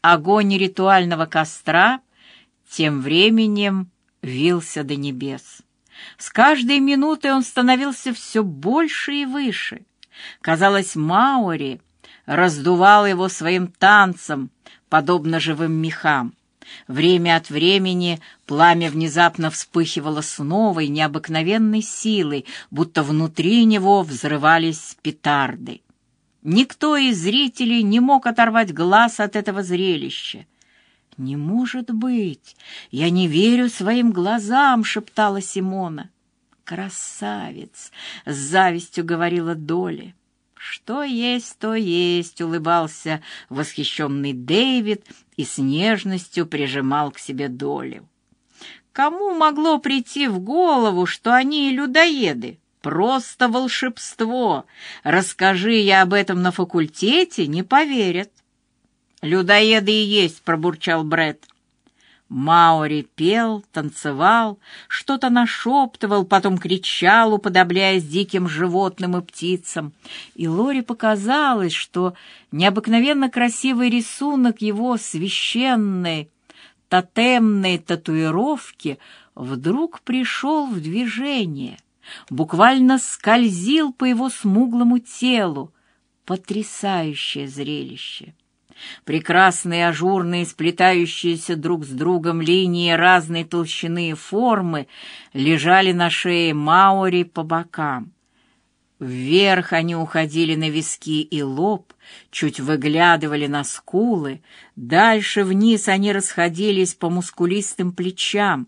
Огонь ритуального костра тем временем вился до небес. С каждой минутой он становился все больше и выше. Казалось, Маури раздувал его своим танцем, подобно живым мехам. Время от времени пламя внезапно вспыхивало с новой, необыкновенной силой, будто внутри него взрывались петарды. Никто из зрителей не мог оторвать глаз от этого зрелища. «Не может быть! Я не верю своим глазам!» — шептала Симона. «Красавец!» — с завистью говорила Доли. «Что есть, то есть!» — улыбался восхищенный Дэвид и с нежностью прижимал к себе Долю. Кому могло прийти в голову, что они людоеды? Просто волшебство. Расскажи я об этом на факультете, не поверят. Людоеды и есть, пробурчал Бред. Маури пел, танцевал, что-то нашептывал, потом кричал, уподобляясь диким животным и птицам. И Лори показалось, что необыкновенно красивый рисунок его священной, тотемной татуировки вдруг пришел в движение, буквально скользил по его смуглому телу. Потрясающее зрелище! Прекрасные ажурные, сплетающиеся друг с другом линии разной толщины и формы лежали на шее Маори по бокам. Вверх они уходили на виски и лоб, чуть выглядывали на скулы, дальше вниз они расходились по мускулистым плечам.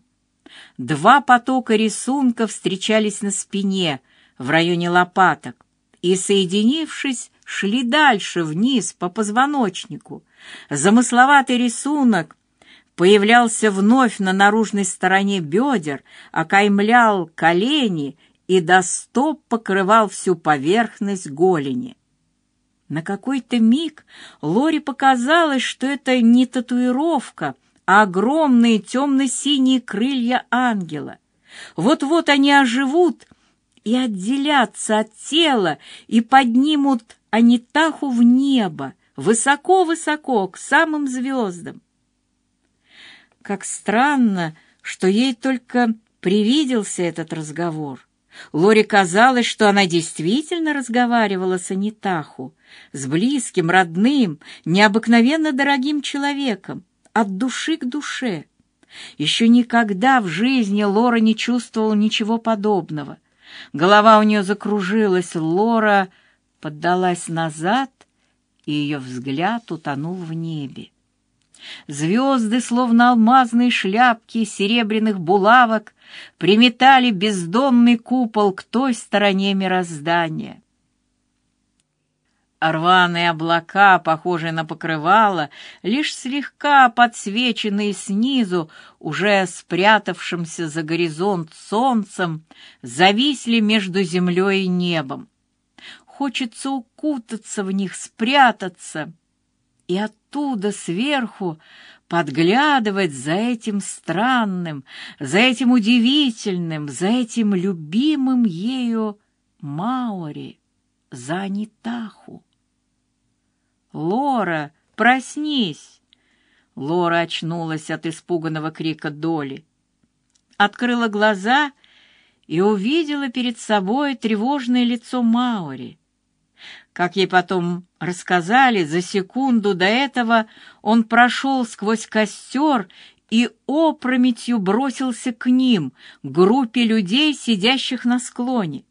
Два потока рисунков встречались на спине, в районе лопаток, и, соединившись, шли дальше вниз по позвоночнику. Замысловатый рисунок появлялся вновь на наружной стороне бедер, окаймлял колени и до стоп покрывал всю поверхность голени. На какой-то миг Лори показалось, что это не татуировка, огромные темно-синие крылья ангела. Вот-вот они оживут и отделятся от тела и поднимут Анитаху в небо, высоко-высоко, к самым звездам. Как странно, что ей только привиделся этот разговор. Лоре казалось, что она действительно разговаривала с Анитаху, с близким, родным, необыкновенно дорогим человеком, от души к душе. Еще никогда в жизни Лора не чувствовала ничего подобного. Голова у нее закружилась, Лора поддалась назад, и ее взгляд утонул в небе. Звезды, словно алмазные шляпки серебряных булавок, приметали бездонный купол к той стороне мироздания. Рваные облака, похожие на покрывало, лишь слегка подсвеченные снизу, уже спрятавшимся за горизонт солнцем, зависли между землей и небом хочется укутаться в них, спрятаться и оттуда сверху подглядывать за этим странным, за этим удивительным, за этим любимым ею Маори, за Анитаху. «Лора, проснись!» Лора очнулась от испуганного крика Доли. Открыла глаза и увидела перед собой тревожное лицо Маори. Как ей потом рассказали, за секунду до этого он прошел сквозь костер и опрометью бросился к ним, группе людей, сидящих на склоне.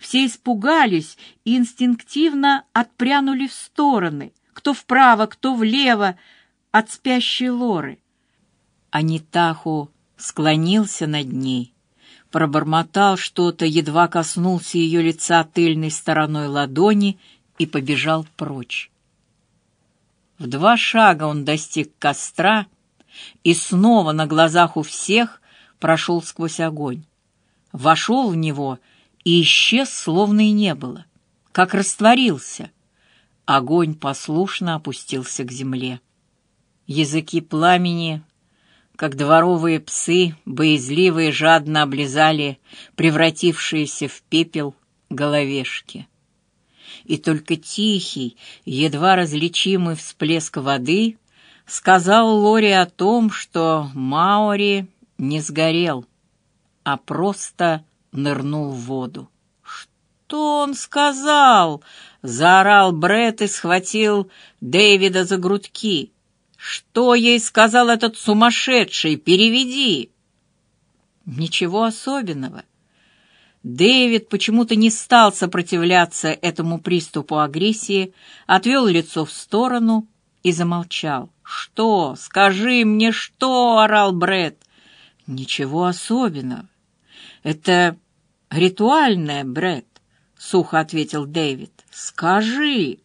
Все испугались и инстинктивно отпрянули в стороны, кто вправо, кто влево, от спящей Лоры. Анитаху склонился над ней, пробормотал что-то, едва коснулся ее лица тыльной стороной ладони и побежал прочь. В два шага он достиг костра и снова на глазах у всех прошел сквозь огонь. Вошел в него и исчез, словно и не было, как растворился. Огонь послушно опустился к земле. Языки пламени, как дворовые псы, боязливые жадно облизали превратившиеся в пепел головешки и только тихий, едва различимый всплеск воды сказал Лори о том, что Маори не сгорел, а просто нырнул в воду. «Что он сказал?» — заорал Бред и схватил Дэвида за грудки. «Что ей сказал этот сумасшедший? Переведи!» «Ничего особенного». Дэвид почему-то не стал сопротивляться этому приступу агрессии, отвел лицо в сторону и замолчал. «Что? Скажи мне, что?» — орал Бред. «Ничего особенного. Это ритуальное, Бред», — сухо ответил Дэвид. «Скажи».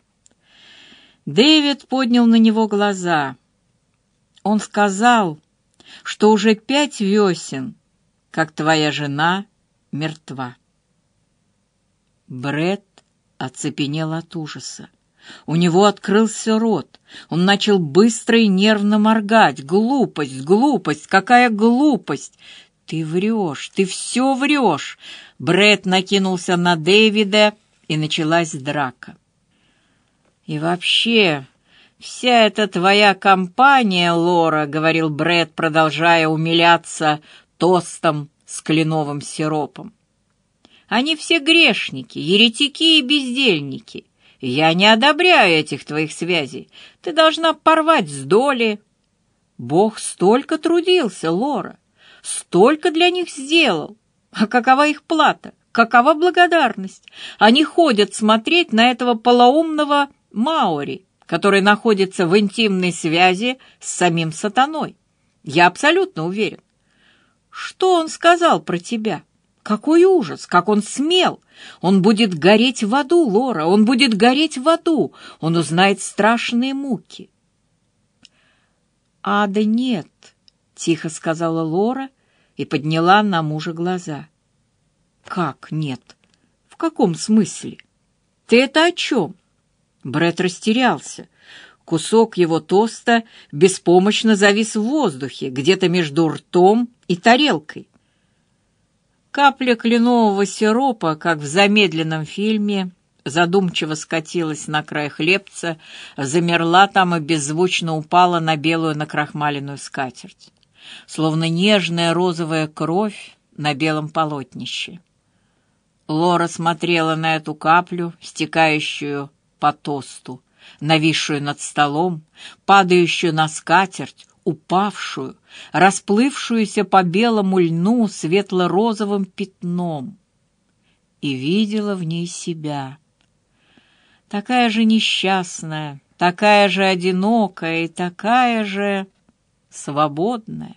Дэвид поднял на него глаза. Он сказал, что уже пять весен, как твоя жена мертва. Бред оцепенел от ужаса. У него открылся рот. Он начал быстро и нервно моргать. «Глупость, глупость, какая глупость!» «Ты врешь, ты все врешь!» Бред накинулся на Дэвида, и началась драка. «И вообще, вся эта твоя компания, Лора», — говорил Бред, продолжая умиляться тостом с кленовым сиропом. «Они все грешники, еретики и бездельники. Я не одобряю этих твоих связей. Ты должна порвать с доли. Бог столько трудился, Лора, столько для них сделал. А какова их плата? Какова благодарность? Они ходят смотреть на этого полоумного Маори, который находится в интимной связи с самим сатаной. Я абсолютно уверен. Что он сказал про тебя? Какой ужас! Как он смел! Он будет гореть в аду, Лора, он будет гореть в аду. Он узнает страшные муки. «Ада нет», — тихо сказала Лора и подняла на мужа глаза. «Как нет? В каком смысле? Ты это о чем?» Бред растерялся. Кусок его тоста беспомощно завис в воздухе, где-то между ртом и тарелкой. Капля кленового сиропа, как в замедленном фильме, задумчиво скатилась на край хлебца, замерла там и беззвучно упала на белую накрахмаленную скатерть, словно нежная розовая кровь на белом полотнище. Лора смотрела на эту каплю, стекающую по тосту, нависшую над столом, падающую на скатерть, упавшую, расплывшуюся по белому льну светло-розовым пятном, и видела в ней себя. Такая же несчастная, такая же одинокая и такая же свободная.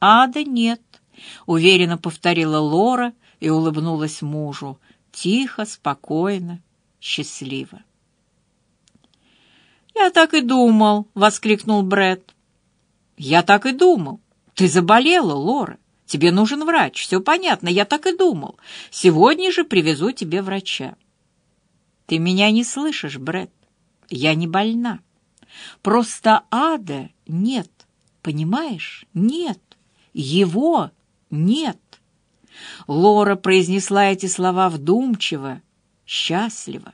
«Ада нет», — уверенно повторила Лора и улыбнулась мужу, тихо, спокойно, счастливо. «Я так и думал!» — воскликнул Бред. «Я так и думал! Ты заболела, Лора! Тебе нужен врач, все понятно, я так и думал. Сегодня же привезу тебе врача». «Ты меня не слышишь, Бред. Я не больна. Просто ада нет, понимаешь? Нет. Его нет». Лора произнесла эти слова вдумчиво, счастливо.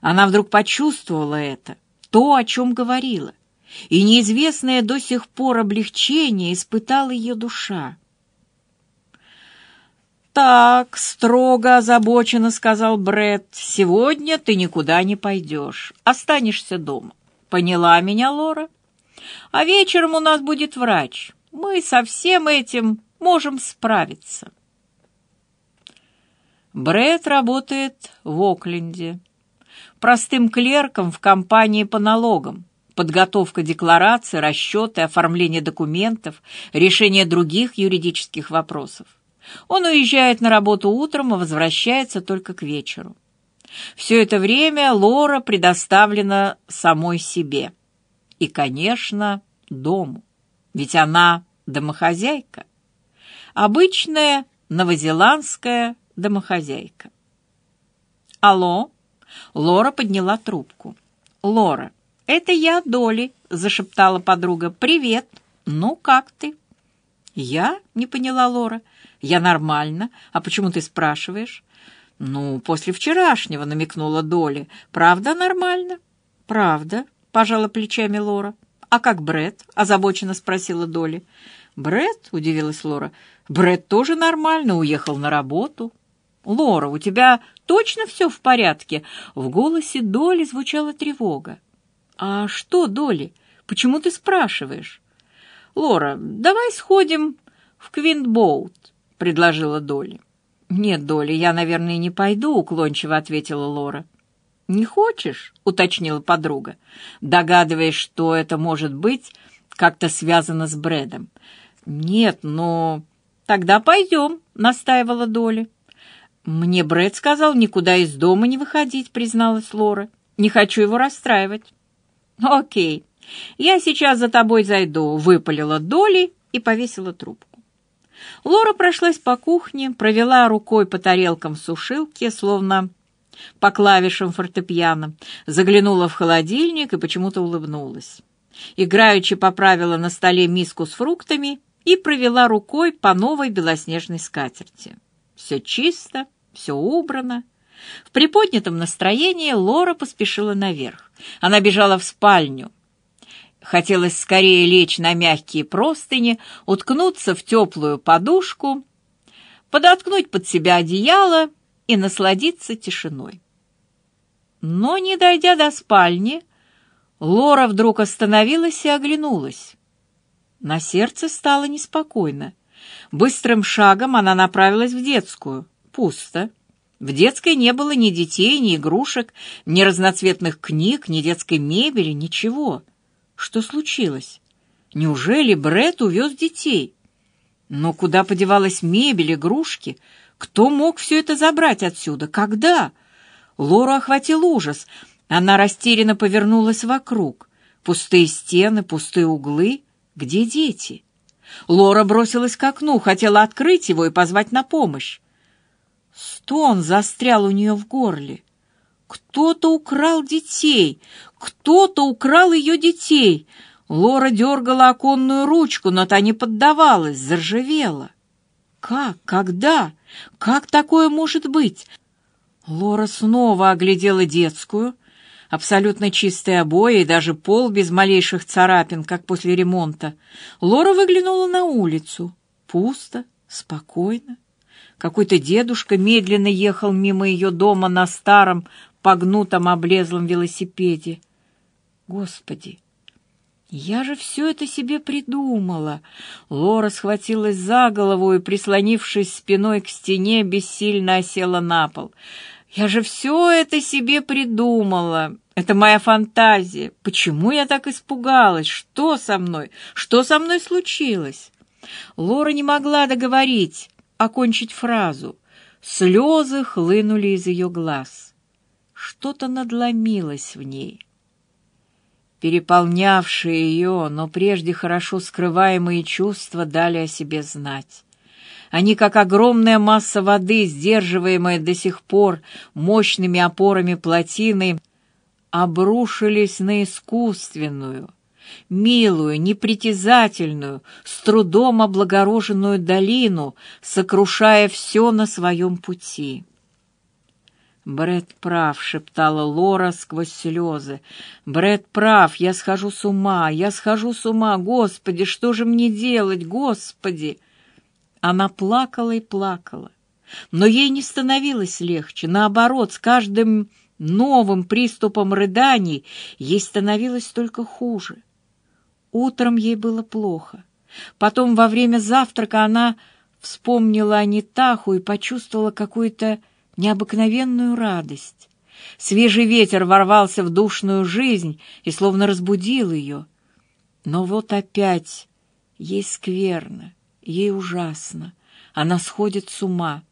Она вдруг почувствовала это — то, о чем говорила, и неизвестное до сих пор облегчение испытала ее душа. «Так, строго озабоченно», — сказал Бред, — «сегодня ты никуда не пойдешь, останешься дома. Поняла меня, Лора? А вечером у нас будет врач. Мы со всем этим можем справиться». Бред работает в Окленде простым клерком в компании по налогам, подготовка деклараций, расчеты, оформление документов, решение других юридических вопросов. Он уезжает на работу утром и возвращается только к вечеру. Все это время Лора предоставлена самой себе. И, конечно, дому. Ведь она домохозяйка. Обычная новозеландская домохозяйка. «Алло?» Лора подняла трубку. «Лора, это я, Доли», — зашептала подруга. «Привет. Ну, как ты?» «Я?» — не поняла Лора. «Я нормально. А почему ты спрашиваешь?» «Ну, после вчерашнего», — намекнула Доли. «Правда нормально?» «Правда. — пожала плечами Лора. «А как Бред? озабоченно спросила Долли. Бред? удивилась Лора. Бред тоже нормально, уехал на работу. Лора, у тебя точно все в порядке?» В голосе Доли звучала тревога. «А что, Доли? Почему ты спрашиваешь?» «Лора, давай сходим в Квинтбоут», — предложила Доли. «Нет, Доли, я, наверное, не пойду», — уклончиво ответила Лора. «Не хочешь?» — уточнила подруга, догадываясь, что это может быть как-то связано с Брэдом. «Нет, но...» «Тогда пойдем», — настаивала Доли. «Мне Брэд сказал никуда из дома не выходить», — призналась Лора. «Не хочу его расстраивать». «Окей, я сейчас за тобой зайду», — выпалила Доли и повесила трубку. Лора прошлась по кухне, провела рукой по тарелкам сушилки, словно по клавишам фортепиано, заглянула в холодильник и почему-то улыбнулась. Играючи поправила на столе миску с фруктами и провела рукой по новой белоснежной скатерти. Все чисто, все убрано. В приподнятом настроении Лора поспешила наверх. Она бежала в спальню. Хотелось скорее лечь на мягкие простыни, уткнуться в теплую подушку, подоткнуть под себя одеяло и насладиться тишиной. Но, не дойдя до спальни, Лора вдруг остановилась и оглянулась. На сердце стало неспокойно. Быстрым шагом она направилась в детскую. Пусто. В детской не было ни детей, ни игрушек, ни разноцветных книг, ни детской мебели, ничего. Что случилось? Неужели Бред увез детей? Но куда подевалась мебель, игрушки? Кто мог все это забрать отсюда? Когда? Лору охватил ужас. Она растерянно повернулась вокруг. Пустые стены, пустые углы. Где дети? Лора бросилась к окну, хотела открыть его и позвать на помощь. Стон застрял у нее в горле. Кто-то украл детей, кто-то украл ее детей. Лора дергала оконную ручку, но та не поддавалась, заржавела. Как? Когда? Как такое может быть? Лора снова оглядела детскую, абсолютно чистые обои и даже пол без малейших царапин, как после ремонта. Лора выглянула на улицу. Пусто, спокойно. Какой-то дедушка медленно ехал мимо ее дома на старом, погнутом облезлом велосипеде. Господи, я же все это себе придумала. Лора схватилась за голову и, прислонившись спиной к стене, бессильно осела на пол. Я же все это себе придумала. Это моя фантазия. Почему я так испугалась? Что со мной? Что со мной случилось? Лора не могла договорить, окончить фразу. Слезы хлынули из ее глаз. Что-то надломилось в ней переполнявшие ее, но прежде хорошо скрываемые чувства дали о себе знать. Они, как огромная масса воды, сдерживаемая до сих пор мощными опорами плотины, обрушились на искусственную, милую, непритязательную, с трудом облагороженную долину, сокрушая все на своем пути. Бред прав, шептала Лора сквозь слезы. Бред прав, я схожу с ума, я схожу с ума, Господи, что же мне делать, Господи? Она плакала и плакала, но ей не становилось легче, наоборот, с каждым новым приступом рыданий ей становилось только хуже. Утром ей было плохо. Потом во время завтрака она вспомнила о Нитаху и почувствовала какую-то необыкновенную радость. Свежий ветер ворвался в душную жизнь и словно разбудил ее. Но вот опять ей скверно, ей ужасно. Она сходит с ума.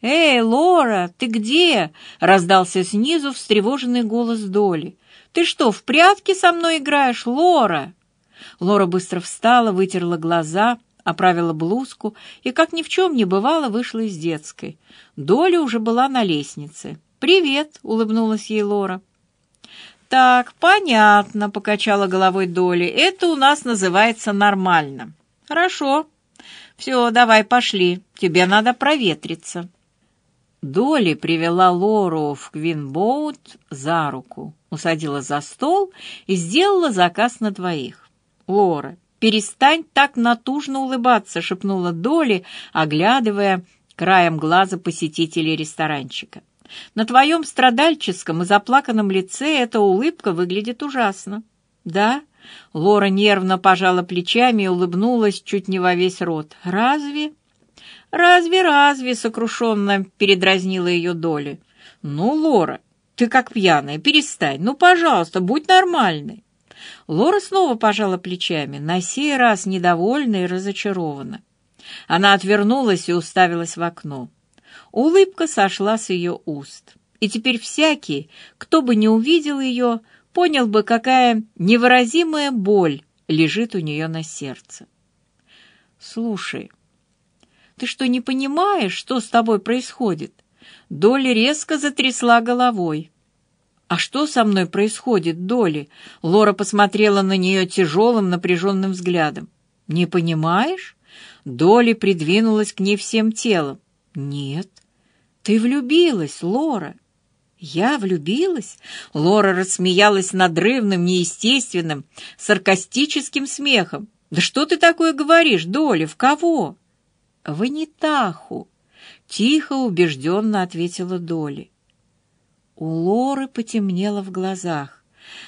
«Эй, Лора, ты где?» — раздался снизу встревоженный голос Доли. «Ты что, в прятки со мной играешь, Лора?» Лора быстро встала, вытерла глаза оправила блузку и, как ни в чем не бывало, вышла из детской. Доля уже была на лестнице. «Привет!» — улыбнулась ей Лора. «Так, понятно», — покачала головой Доли. «Это у нас называется нормально». «Хорошо. Все, давай, пошли. Тебе надо проветриться». Доли привела Лору в Квинбоут за руку, усадила за стол и сделала заказ на двоих. «Лора, перестань так натужно улыбаться», — шепнула Доли, оглядывая краем глаза посетителей ресторанчика. «На твоем страдальческом и заплаканном лице эта улыбка выглядит ужасно». «Да?» — Лора нервно пожала плечами и улыбнулась чуть не во весь рот. «Разве?» «Разве, разве?» — сокрушенно передразнила ее Доли. «Ну, Лора, ты как пьяная, перестань. Ну, пожалуйста, будь нормальной». Лора снова пожала плечами, на сей раз недовольна и разочарована. Она отвернулась и уставилась в окно. Улыбка сошла с ее уст. И теперь всякий, кто бы не увидел ее, понял бы, какая невыразимая боль лежит у нее на сердце. «Слушай, ты что, не понимаешь, что с тобой происходит?» Доля резко затрясла головой. «А что со мной происходит, Доли?» Лора посмотрела на нее тяжелым, напряженным взглядом. «Не понимаешь?» Доли придвинулась к ней всем телом. «Нет, ты влюбилась, Лора». «Я влюбилась?» Лора рассмеялась надрывным, неестественным, саркастическим смехом. «Да что ты такое говоришь, Доли, в кого?» в Анитаху», — тихо, убежденно ответила Доли. У Лоры потемнело в глазах.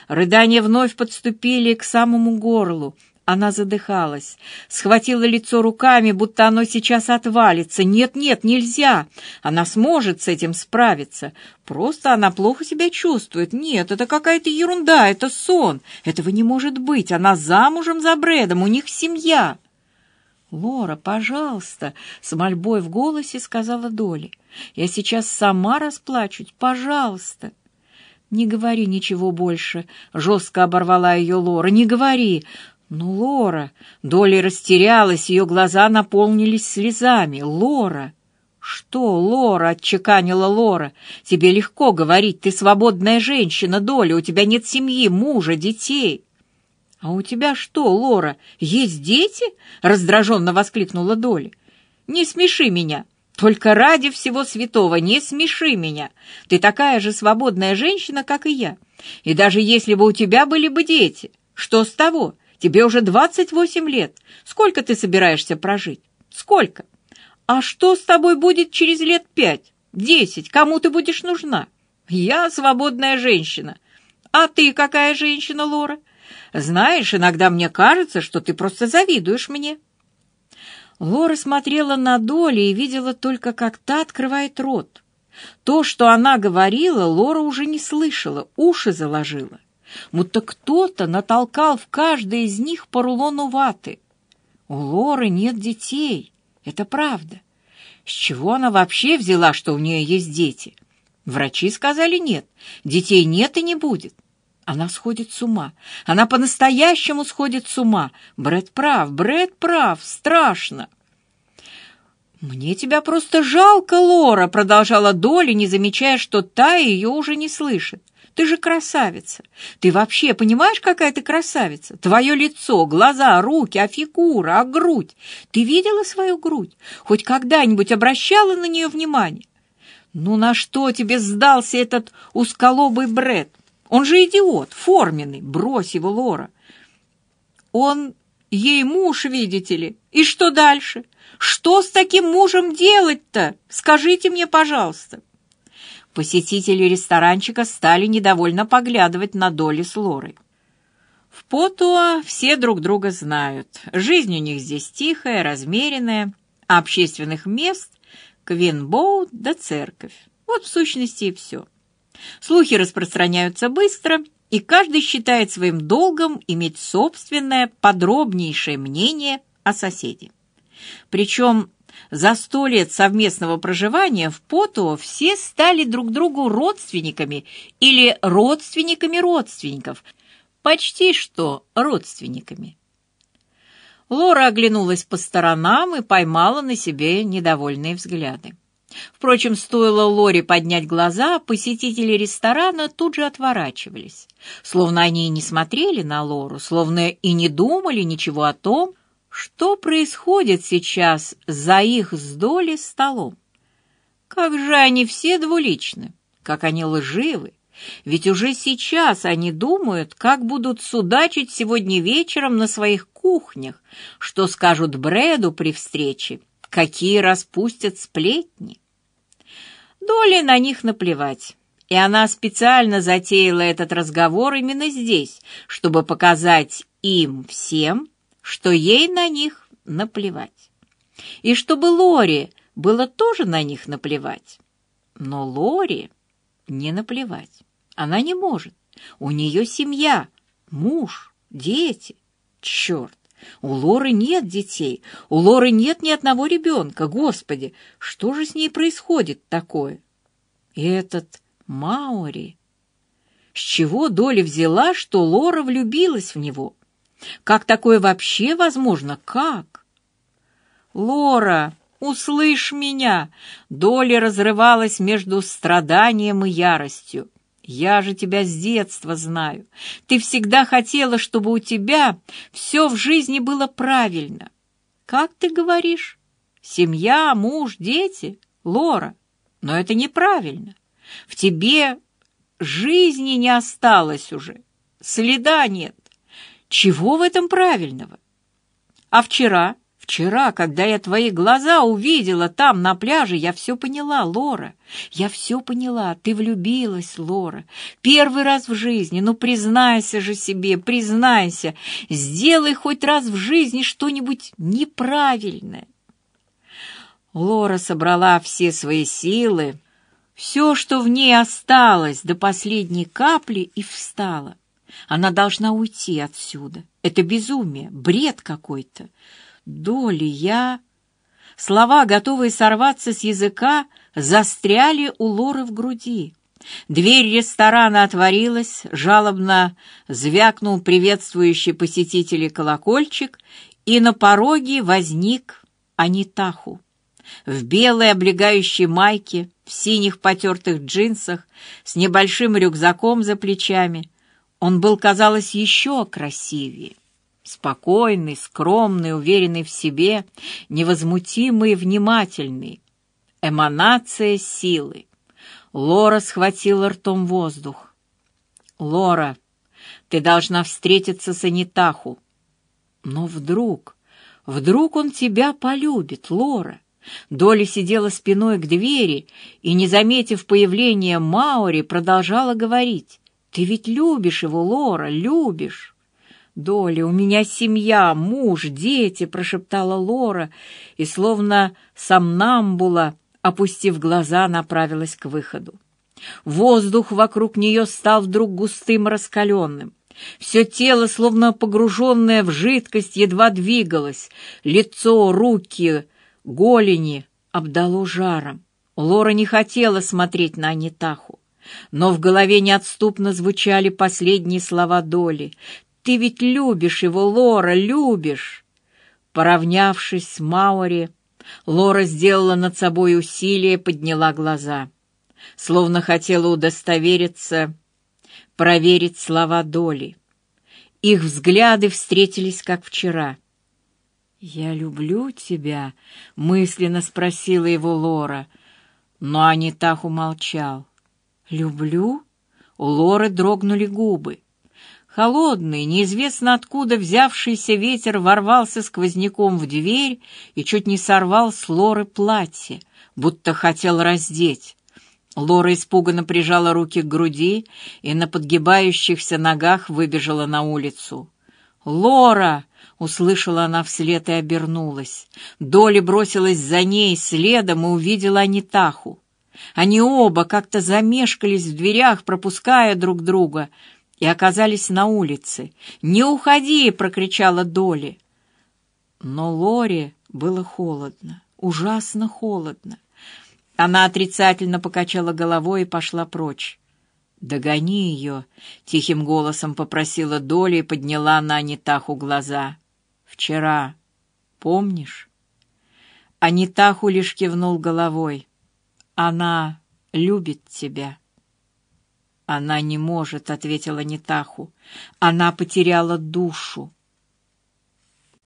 Рыдания вновь подступили к самому горлу. Она задыхалась, схватила лицо руками, будто оно сейчас отвалится. Нет, нет, нельзя. Она сможет с этим справиться. Просто она плохо себя чувствует. Нет, это какая-то ерунда, это сон. Этого не может быть. Она замужем за Брэдом, у них семья. «Лора, пожалуйста!» — с мольбой в голосе сказала Доли. «Я сейчас сама расплачусь, пожалуйста!» «Не говори ничего больше!» — жестко оборвала ее Лора. «Не говори!» «Ну, Лора!» Доли растерялась, ее глаза наполнились слезами. «Лора!» «Что, Лора?» — отчеканила Лора. «Тебе легко говорить, ты свободная женщина, Доля, у тебя нет семьи, мужа, детей». «А у тебя что, Лора, есть дети?» — раздраженно воскликнула Доля. «Не смеши меня! Только ради всего святого не смеши меня! Ты такая же свободная женщина, как и я. И даже если бы у тебя были бы дети, что с того? Тебе уже двадцать восемь лет. Сколько ты собираешься прожить? Сколько? А что с тобой будет через лет пять, десять? Кому ты будешь нужна? Я свободная женщина. А ты какая женщина, Лора?» Знаешь, иногда мне кажется, что ты просто завидуешь мне». Лора смотрела на Доли и видела только, как та открывает рот. То, что она говорила, Лора уже не слышала, уши заложила. Будто кто-то натолкал в каждой из них по рулону ваты. У Лоры нет детей, это правда. С чего она вообще взяла, что у нее есть дети? Врачи сказали нет, детей нет и не будет. Она сходит с ума. Она по-настоящему сходит с ума. Брэд прав, Брэд прав, страшно. «Мне тебя просто жалко, Лора», — продолжала Доля, не замечая, что та ее уже не слышит. «Ты же красавица. Ты вообще понимаешь, какая ты красавица? Твое лицо, глаза, руки, а фигура, а грудь. Ты видела свою грудь? Хоть когда-нибудь обращала на нее внимание? Ну на что тебе сдался этот узколобый Брэд? Он же идиот, форменный, брось его, Лора. Он ей муж, видите ли. И что дальше? Что с таким мужем делать-то? Скажите мне, пожалуйста. Посетители ресторанчика стали недовольно поглядывать на Доли с Лорой. В Потуа все друг друга знают. Жизнь у них здесь тихая, размеренная, а общественных мест — Квинбоут да церковь. Вот в сущности и все. Слухи распространяются быстро, и каждый считает своим долгом иметь собственное подробнейшее мнение о соседе. Причем за сто лет совместного проживания в Потуо все стали друг другу родственниками или родственниками родственников, почти что родственниками. Лора оглянулась по сторонам и поймала на себе недовольные взгляды. Впрочем, стоило Лоре поднять глаза, посетители ресторана тут же отворачивались, словно они и не смотрели на Лору, словно и не думали ничего о том, что происходит сейчас за их с Доли столом. Как же они все двуличны, как они лживы. Ведь уже сейчас они думают, как будут судачить сегодня вечером на своих кухнях, что скажут Брэду при встрече, какие распустят сплетни. Доле на них наплевать. И она специально затеяла этот разговор именно здесь, чтобы показать им всем, что ей на них наплевать. И чтобы Лори было тоже на них наплевать. Но Лори не наплевать. Она не может. У нее семья, муж, дети. Черт! У Лоры нет детей, у Лоры нет ни одного ребенка. Господи, что же с ней происходит такое? И этот Маури... С чего Доля взяла, что Лора влюбилась в него? Как такое вообще возможно? Как? Лора, услышь меня! Доля разрывалась между страданием и яростью. Я же тебя с детства знаю. Ты всегда хотела, чтобы у тебя все в жизни было правильно. Как ты говоришь? Семья, муж, дети, Лора. Но это неправильно. В тебе жизни не осталось уже. Следа нет. Чего в этом правильного? А вчера Вчера, когда я твои глаза увидела там, на пляже, я все поняла, Лора. Я все поняла. Ты влюбилась, Лора. Первый раз в жизни. Ну, признайся же себе, признайся. Сделай хоть раз в жизни что-нибудь неправильное. Лора собрала все свои силы, все, что в ней осталось до последней капли, и встала. Она должна уйти отсюда. Это безумие, бред какой-то. Доли, я... Слова, готовые сорваться с языка, застряли у Лоры в груди. Дверь ресторана отворилась, жалобно звякнул приветствующий посетителей колокольчик, и на пороге возник Анитаху. В белой облегающей майке, в синих потертых джинсах, с небольшим рюкзаком за плечами. Он был, казалось, еще красивее. Спокойный, скромный, уверенный в себе, невозмутимый и внимательный. Эманация силы. Лора схватила ртом воздух. «Лора, ты должна встретиться с Анитаху». Но вдруг, вдруг он тебя полюбит, Лора. Доля сидела спиной к двери и, не заметив появления Маури, продолжала говорить. «Ты ведь любишь его, Лора, любишь!» «Доля, у меня семья, муж, дети», — прошептала Лора, и, словно сомнамбула, опустив глаза, направилась к выходу. Воздух вокруг нее стал вдруг густым раскаленным. Все тело, словно погруженное в жидкость, едва двигалось. Лицо, руки, голени обдало жаром. Лора не хотела смотреть на Анитаху. Но в голове неотступно звучали последние слова Доли. Ты ведь любишь его, Лора, любишь!» Поравнявшись с Маури, Лора сделала над собой усилие, подняла глаза. Словно хотела удостовериться, проверить слова Доли. Их взгляды встретились, как вчера. «Я люблю тебя», — мысленно спросила его Лора, но Анитах умолчал. «Люблю?» У Лоры дрогнули губы. Холодный, неизвестно откуда взявшийся ветер ворвался сквозняком в дверь и чуть не сорвал с Лоры платье, будто хотел раздеть. Лора испуганно прижала руки к груди и на подгибающихся ногах выбежала на улицу. «Лора!» — услышала она вслед и обернулась. Доли бросилась за ней следом и увидела Анитаху. Они оба как-то замешкались в дверях, пропуская друг друга — и оказались на улице. «Не уходи!» — прокричала Доли. Но Лоре было холодно, ужасно холодно. Она отрицательно покачала головой и пошла прочь. «Догони ее!» — тихим голосом попросила Доля и подняла на Анитаху глаза. «Вчера. Помнишь?» Анитаху лишь кивнул головой. «Она любит тебя». «Она не может», — ответила Нитаху. «Она потеряла душу.